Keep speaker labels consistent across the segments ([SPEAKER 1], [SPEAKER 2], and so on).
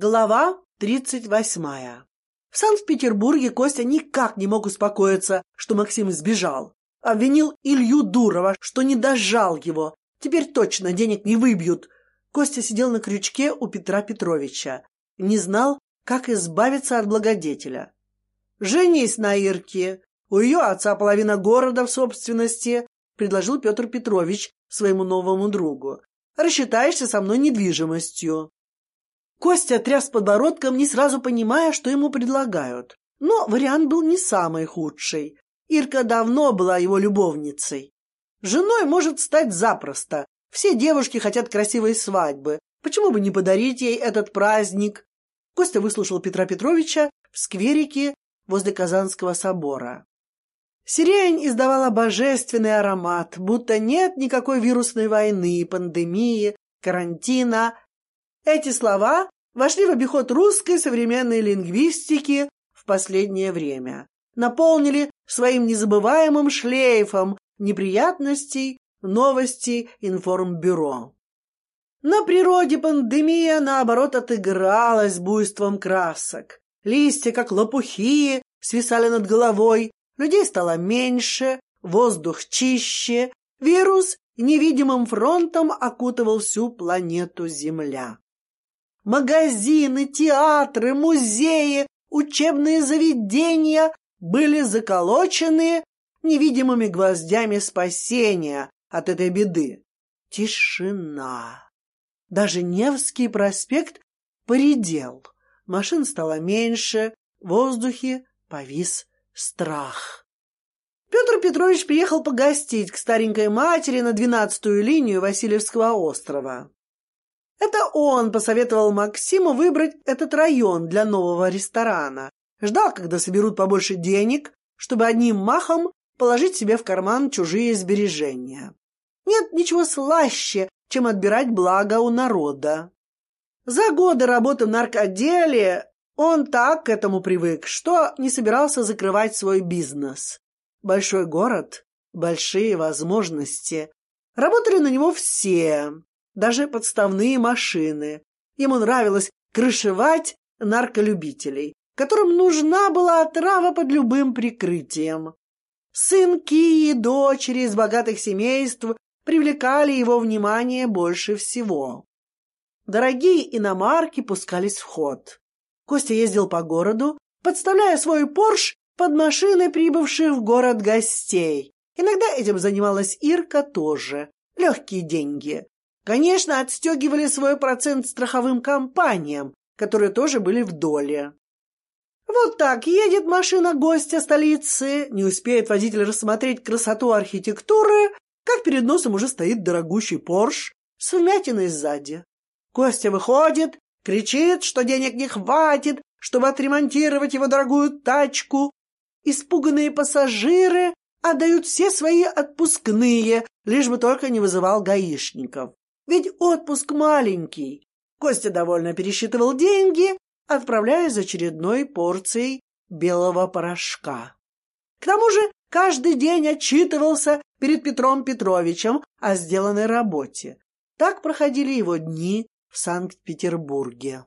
[SPEAKER 1] Глава тридцать восьмая. В Санкт-Петербурге Костя никак не мог успокоиться, что Максим сбежал. Обвинил Илью Дурова, что не дожал его. Теперь точно денег не выбьют. Костя сидел на крючке у Петра Петровича. Не знал, как избавиться от благодетеля. «Женись на Ирке. У ее отца половина города в собственности», — предложил Петр Петрович своему новому другу. «Рассчитаешься со мной недвижимостью». Костя тряс подбородком, не сразу понимая, что ему предлагают. Но вариант был не самый худший. Ирка давно была его любовницей. Женой может стать запросто. Все девушки хотят красивой свадьбы. Почему бы не подарить ей этот праздник? Костя выслушал Петра Петровича в скверике возле Казанского собора. Сирень издавала божественный аромат, будто нет никакой вирусной войны, пандемии, карантина, эти слова вошли в обиход русской современной лингвистики в последнее время, наполнили своим незабываемым шлейфом неприятностей, новостей информбюро. На природе пандемия, наоборот, отыгралась буйством красок. Листья, как лопухи, свисали над головой, людей стало меньше, воздух чище, вирус невидимым фронтом окутывал всю планету Земля. Магазины, театры, музеи, учебные заведения были заколочены невидимыми гвоздями спасения от этой беды. Тишина. Даже Невский проспект поредел. Машин стало меньше, в воздухе повис страх. Петр Петрович приехал погостить к старенькой матери на двенадцатую линию Васильевского острова. Это он посоветовал Максиму выбрать этот район для нового ресторана. Ждал, когда соберут побольше денег, чтобы одним махом положить себе в карман чужие сбережения. Нет ничего слаще, чем отбирать благо у народа. За годы работы в наркоотделе он так к этому привык, что не собирался закрывать свой бизнес. Большой город, большие возможности. Работали на него все, даже подставные машины. Ему нравилось крышевать нарколюбителей, которым нужна была отрава под любым прикрытием. Сынки и дочери из богатых семейств привлекали его внимание больше всего. Дорогие иномарки пускались в ход. Костя ездил по городу, подставляя свой Порш под машины прибывших в город гостей. Иногда этим занималась Ирка тоже. Легкие деньги. Конечно, отстегивали свой процент страховым компаниям, которые тоже были в доле. Вот так едет машина гостя столицы, не успеет водитель рассмотреть красоту архитектуры, как перед носом уже стоит дорогущий Порш с вмятиной сзади. Костя выходит, кричит, что денег не хватит, чтобы отремонтировать его дорогую тачку. Испуганные пассажиры отдают все свои отпускные, лишь бы только не вызывал гаишников. Ведь отпуск маленький. Костя довольно пересчитывал деньги, отправляясь за очередной порцией белого порошка. К тому же каждый день отчитывался перед Петром Петровичем о сделанной работе. Так проходили его дни в Санкт-Петербурге.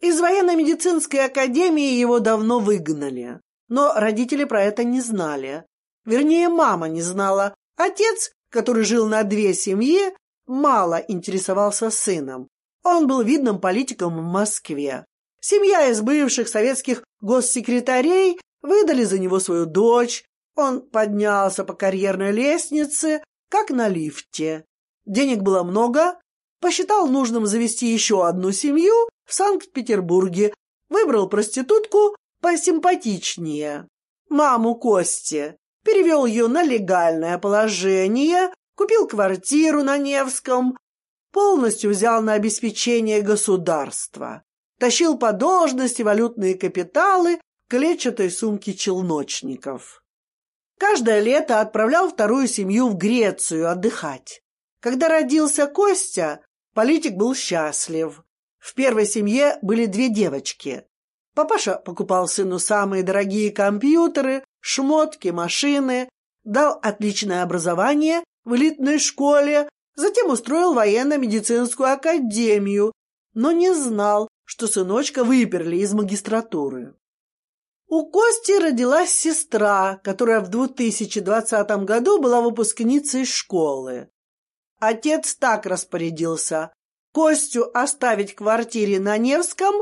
[SPEAKER 1] Из военно-медицинской академии его давно выгнали, но родители про это не знали. Вернее, мама не знала. Отец, который жил на две семьи, мало интересовался сыном. Он был видным политиком в Москве. Семья из бывших советских госсекретарей выдали за него свою дочь. Он поднялся по карьерной лестнице, как на лифте. Денег было много, посчитал нужным завести еще одну семью в Санкт-Петербурге, выбрал проститутку посимпатичнее, маму Кости, перевел ее на легальное положение, Купил квартиру на Невском, полностью взял на обеспечение государства. Тащил по должности валютные капиталы в клетчатой сумке челночников. Каждое лето отправлял вторую семью в Грецию отдыхать. Когда родился Костя, политик был счастлив. В первой семье были две девочки. Папаша покупал сыну самые дорогие компьютеры, шмотки, машины, дал отличное образование в элитной школе, затем устроил военно-медицинскую академию, но не знал, что сыночка выперли из магистратуры. У Кости родилась сестра, которая в 2020 году была выпускницей школы. Отец так распорядился. Костю оставить в квартире на Невском,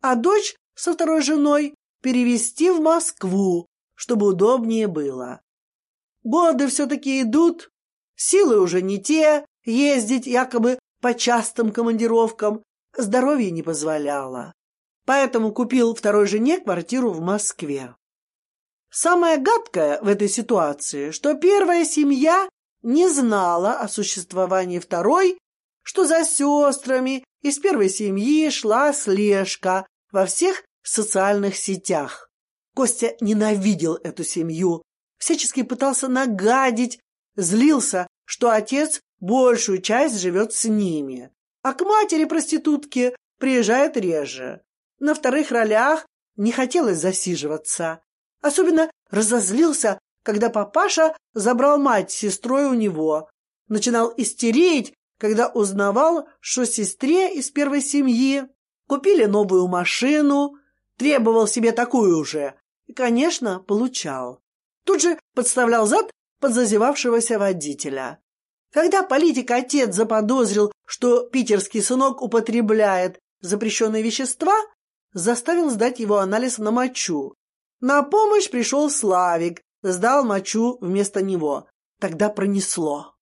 [SPEAKER 1] а дочь со второй женой перевести в Москву, чтобы удобнее было. Годы все-таки идут, силы уже не те, ездить якобы по частым командировкам здоровье не позволяло поэтому купил второй жене квартиру в Москве. Самое гадкое в этой ситуации, что первая семья не знала о существовании второй, что за сестрами из первой семьи шла слежка во всех социальных сетях. Костя ненавидел эту семью, всячески пытался нагадить, злился, что отец большую часть живет с ними, а к матери проститутки приезжает реже. На вторых ролях не хотелось засиживаться. Особенно разозлился, когда папаша забрал мать с сестрой у него. Начинал истереть, когда узнавал, что сестре из первой семьи купили новую машину, требовал себе такую же и, конечно, получал. Тут же подставлял зад под зазевавшегося водителя. Когда политик-отец заподозрил, что питерский сынок употребляет запрещенные вещества, заставил сдать его анализ на мочу. На помощь пришел Славик, сдал мочу вместо него. Тогда пронесло.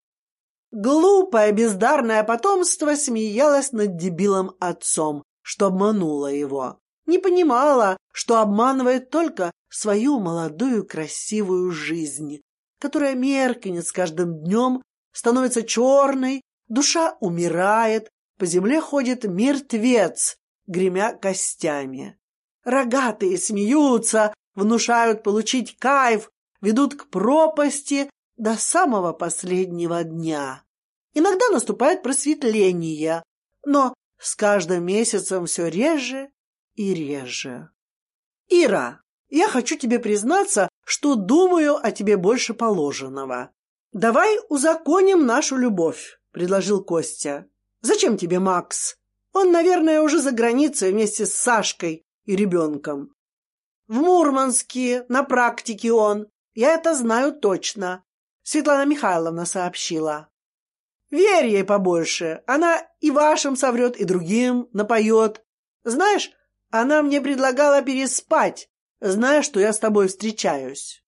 [SPEAKER 1] Глупое, бездарное потомство смеялось над дебилом отцом, что обмануло его. Не понимала, что обманывает только свою молодую красивую жизнь, которая меркнет с каждым днем, становится черной, душа умирает, по земле ходит мертвец, гремя костями. Рогатые смеются, внушают получить кайф, ведут к пропасти до самого последнего дня. Иногда наступает просветление, но с каждым месяцем все реже и реже. Ира, я хочу тебе признаться, что думаю о тебе больше положенного. Давай узаконим нашу любовь, предложил Костя. Зачем тебе Макс? Он, наверное, уже за границей вместе с Сашкой и ребенком. В Мурманске на практике он. Я это знаю точно. Светлана Михайловна сообщила. Верь ей побольше. Она и вашим соврет, и другим напоет. Знаешь, она мне предлагала переспать, зная, что я с тобой встречаюсь.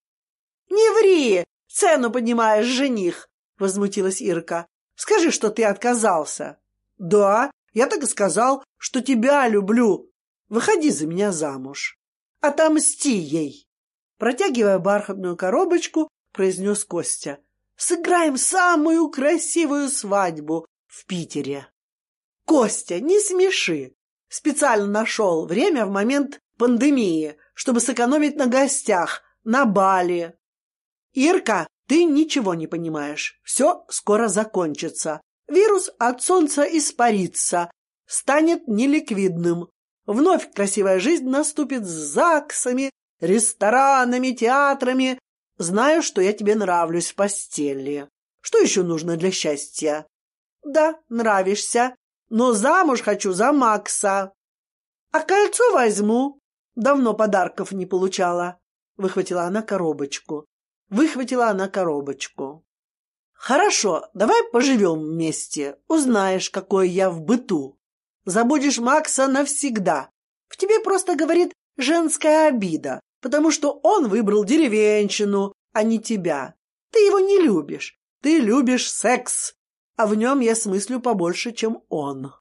[SPEAKER 1] Не ври, цену поднимаешь, жених, возмутилась Ирка. Скажи, что ты отказался. Да, я так и сказал, что тебя люблю. Выходи за меня замуж. Отомсти ей. Протягивая бархатную коробочку, произнес Костя. Сыграем самую красивую свадьбу в Питере. Костя, не смеши. Специально нашел время в момент пандемии, чтобы сэкономить на гостях, на бале. Ирка, ты ничего не понимаешь. Все скоро закончится. Вирус от солнца испарится, станет неликвидным. Вновь красивая жизнь наступит с ЗАГСами, ресторанами, театрами. Знаю, что я тебе нравлюсь в постели. Что еще нужно для счастья? Да, нравишься, но замуж хочу за Макса. А кольцо возьму. Давно подарков не получала. Выхватила она коробочку. Выхватила она коробочку. Хорошо, давай поживем вместе. Узнаешь, какой я в быту. Забудешь Макса навсегда. В тебе просто говорит женская обида, потому что он выбрал деревенщину, а не тебя. Ты его не любишь. Ты любишь секс, а в нем я смыслю побольше, чем он.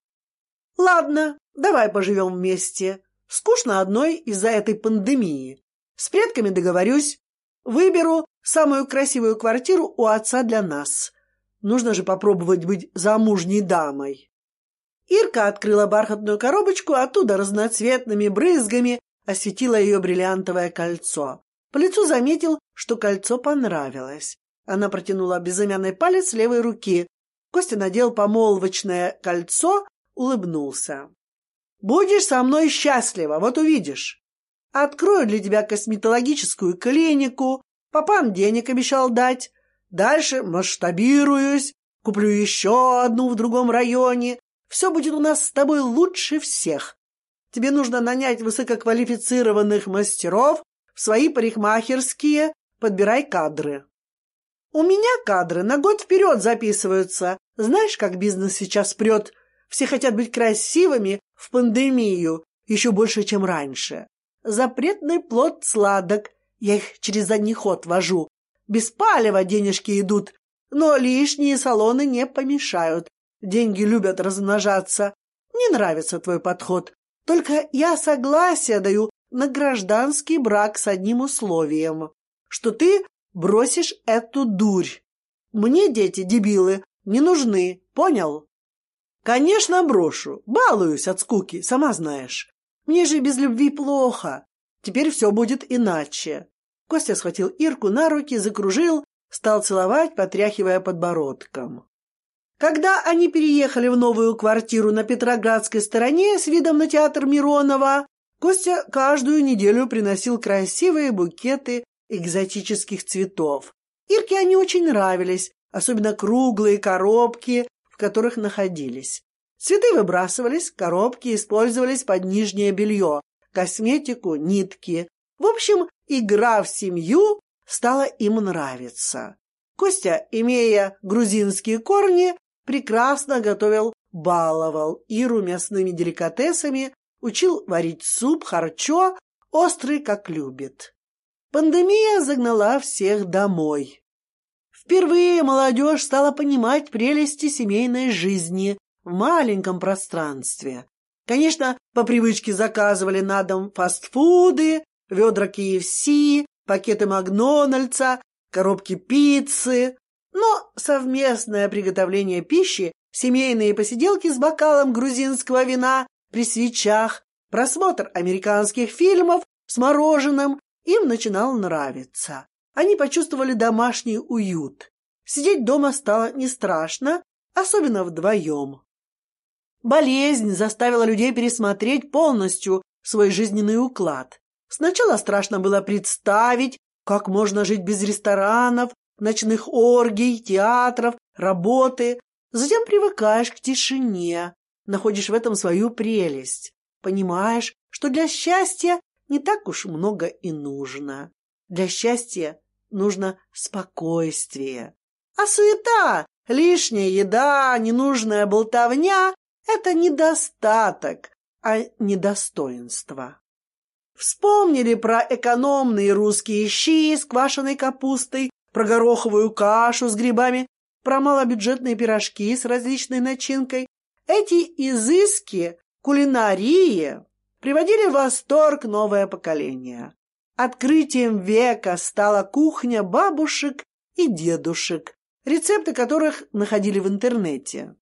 [SPEAKER 1] Ладно, давай поживем вместе. Скучно одной из-за этой пандемии. С предками договорюсь. Выберу самую красивую квартиру у отца для нас. Нужно же попробовать быть замужней дамой. Ирка открыла бархатную коробочку, оттуда разноцветными брызгами осветила ее бриллиантовое кольцо. По лицу заметил, что кольцо понравилось. Она протянула безымянный палец левой руки. Костя надел помолвочное кольцо, улыбнулся. «Будешь со мной счастлива, вот увидишь. Открою для тебя косметологическую клинику, Папан денег обещал дать. Дальше масштабируюсь, куплю еще одну в другом районе. Все будет у нас с тобой лучше всех. Тебе нужно нанять высококвалифицированных мастеров в свои парикмахерские, подбирай кадры. У меня кадры на год вперед записываются. Знаешь, как бизнес сейчас прет? Все хотят быть красивыми в пандемию, еще больше, чем раньше. Запретный плод сладок. Я их через задний ход вожу. Без палева денежки идут, но лишние салоны не помешают. Деньги любят размножаться. Не нравится твой подход. Только я согласие даю на гражданский брак с одним условием, что ты бросишь эту дурь. Мне дети, дебилы, не нужны, понял? Конечно, брошу. Балуюсь от скуки, сама знаешь. Мне же без любви плохо. Теперь все будет иначе. Костя схватил Ирку на руки, закружил, стал целовать, потряхивая подбородком. Когда они переехали в новую квартиру на Петроградской стороне с видом на театр Миронова, Костя каждую неделю приносил красивые букеты экзотических цветов. Ирке они очень нравились, особенно круглые коробки, в которых находились. Цветы выбрасывались, коробки использовались под нижнее белье, косметику, нитки. В общем, игра в семью стала им нравиться. Костя, имея грузинские корни, прекрасно готовил, баловал Иру мясными деликатесами, учил варить суп, харчо, острый, как любит. Пандемия загнала всех домой. Впервые молодежь стала понимать прелести семейной жизни в маленьком пространстве. Конечно, по привычке заказывали на дом фастфуды, ведра KFC, пакеты Макдональдса, коробки пиццы. Но совместное приготовление пищи, семейные посиделки с бокалом грузинского вина при свечах, просмотр американских фильмов с мороженым им начинал нравиться. Они почувствовали домашний уют. Сидеть дома стало не страшно, особенно вдвоем. Болезнь заставила людей пересмотреть полностью свой жизненный уклад. Сначала страшно было представить, как можно жить без ресторанов, ночных оргий, театров, работы. Затем привыкаешь к тишине, находишь в этом свою прелесть. Понимаешь, что для счастья не так уж много и нужно. Для счастья нужно спокойствие. А суета, лишняя еда, ненужная болтовня — это недостаток, а недостоинство. Вспомнили про экономные русские щи с квашеной капустой, про гороховую кашу с грибами, про малобюджетные пирожки с различной начинкой. Эти изыски кулинарии приводили в восторг новое поколение. Открытием века стала кухня бабушек и дедушек, рецепты которых находили в интернете.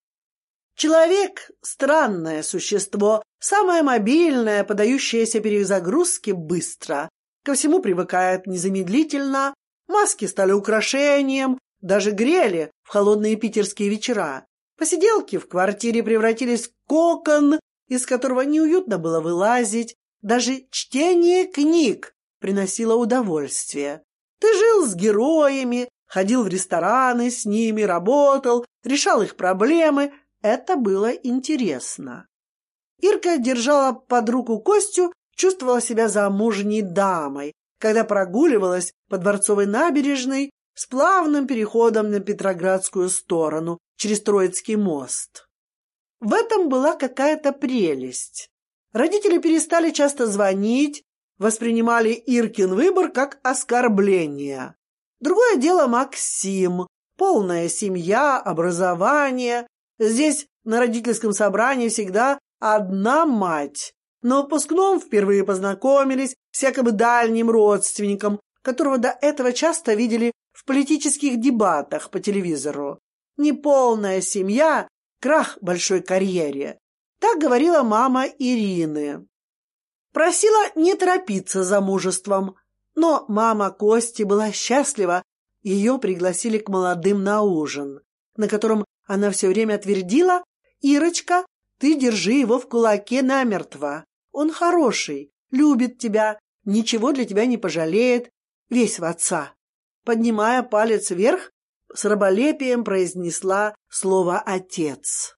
[SPEAKER 1] Человек – странное существо, самое мобильное, подающееся перезагрузке быстро. Ко всему привыкает незамедлительно, маски стали украшением, даже грели в холодные питерские вечера. Посиделки в квартире превратились в кокон, из которого неуютно было вылазить. Даже чтение книг приносило удовольствие. Ты жил с героями, ходил в рестораны с ними, работал, решал их проблемы. Это было интересно. Ирка держала под руку Костю, чувствовала себя замужней дамой, когда прогуливалась по Дворцовой набережной с плавным переходом на Петроградскую сторону через Троицкий мост. В этом была какая-то прелесть. Родители перестали часто звонить, воспринимали Иркин выбор как оскорбление. Другое дело Максим. Полная семья, образование. Здесь на родительском собрании всегда одна мать. На выпускном впервые познакомились с якобы дальним родственником, которого до этого часто видели в политических дебатах по телевизору. Неполная семья крах большой карьере. Так говорила мама Ирины. Просила не торопиться замужеством, но мама Кости была счастлива, ее пригласили к молодым на ужин, на котором она все время твердила «Ирочка, ты держи его в кулаке намертво. Он хороший, любит тебя, ничего для тебя не пожалеет, весь в отца». Поднимая палец вверх, с раболепием произнесла слово «отец».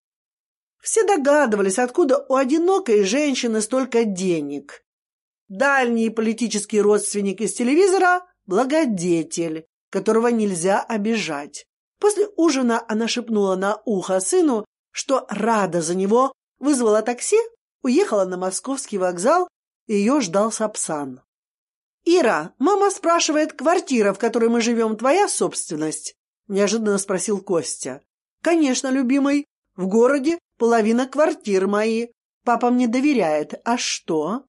[SPEAKER 1] Все догадывались, откуда у одинокой женщины столько денег. Дальний политический родственник из телевизора – благодетель, которого нельзя обижать. После ужина она шепнула на ухо сыну, что рада за него, вызвала такси, уехала на московский вокзал, ее ждал Сапсан. «Ира, мама спрашивает, квартира, в которой мы живем, твоя собственность?» — неожиданно спросил Костя. «Конечно, любимый. В городе половина квартир мои. Папа мне доверяет. А что?»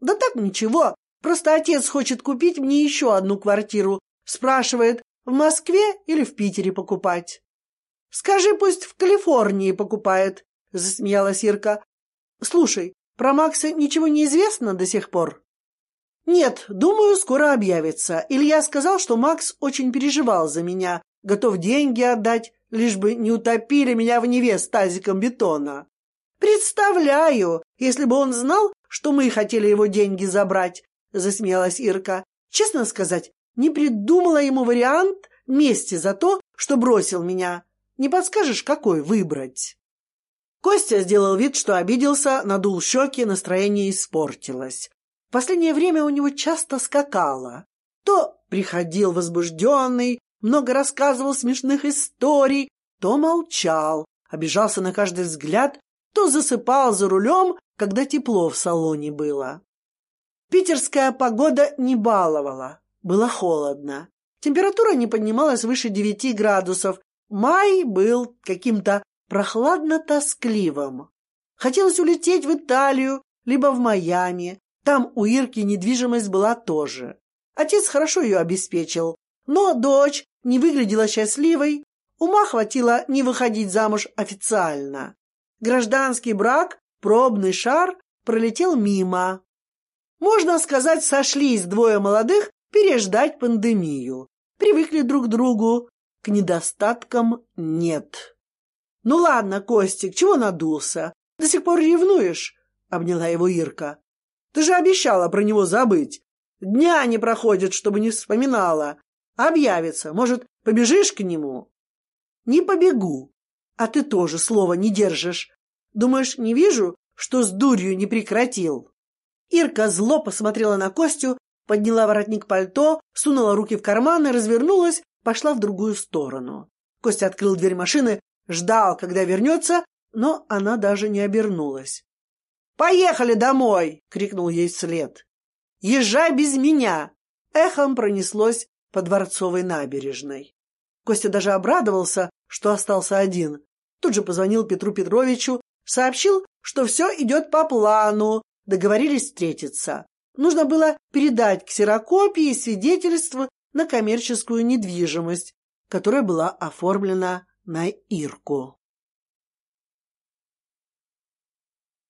[SPEAKER 1] «Да так ничего. Просто отец хочет купить мне еще одну квартиру. Спрашивает, в Москве или в Питере покупать?» «Скажи, пусть в Калифорнии покупает», — засмеялась Ирка. «Слушай, про Макса ничего не известно до сих пор?» «Нет, думаю, скоро объявится. Илья сказал, что Макс очень переживал за меня, готов деньги отдать, лишь бы не утопили меня в Неве с тазиком бетона. Представляю, если бы он знал, что мы хотели его деньги забрать», — засмеялась Ирка. «Честно сказать, не придумала ему вариант мести за то, что бросил меня. Не подскажешь, какой выбрать?» Костя сделал вид, что обиделся, надул щеки, настроение испортилось последнее время у него часто скакало. То приходил возбужденный, много рассказывал смешных историй, то молчал, обижался на каждый взгляд, то засыпал за рулем, когда тепло в салоне было. Питерская погода не баловала, было холодно. Температура не поднималась выше девяти градусов. Май был каким-то прохладно-тоскливым. Хотелось улететь в Италию, либо в Майами, там у Ирки недвижимость была тоже. Отец хорошо ее обеспечил, но дочь не выглядела счастливой, ума хватило не выходить замуж официально. Гражданский брак, пробный шар пролетел мимо. Можно сказать, сошлись двое молодых переждать пандемию. Привыкли друг к другу, к недостаткам нет. Ну ладно, Костик, чего надулся? До сих пор ревнуешь? Обняла его Ирка. Ты же обещала про него забыть. Дня не проходит, чтобы не вспоминала. Объявится. Может, побежишь к нему? Не побегу. А ты тоже слова не держишь. Думаешь, не вижу, что с дурью не прекратил? Ирка зло посмотрела на Костю, подняла воротник пальто, сунула руки в карманы, развернулась, пошла в другую сторону. Костя открыл дверь машины, ждал, когда вернется, но она даже не обернулась. «Поехали домой!» — крикнул ей вслед. «Езжай без меня!» — эхом пронеслось по Дворцовой набережной. Костя даже обрадовался, что остался один. Тут же позвонил Петру Петровичу, сообщил, что все идет по плану, договорились встретиться. Нужно было передать ксерокопии свидетельства на коммерческую недвижимость, которая была оформлена на Ирку.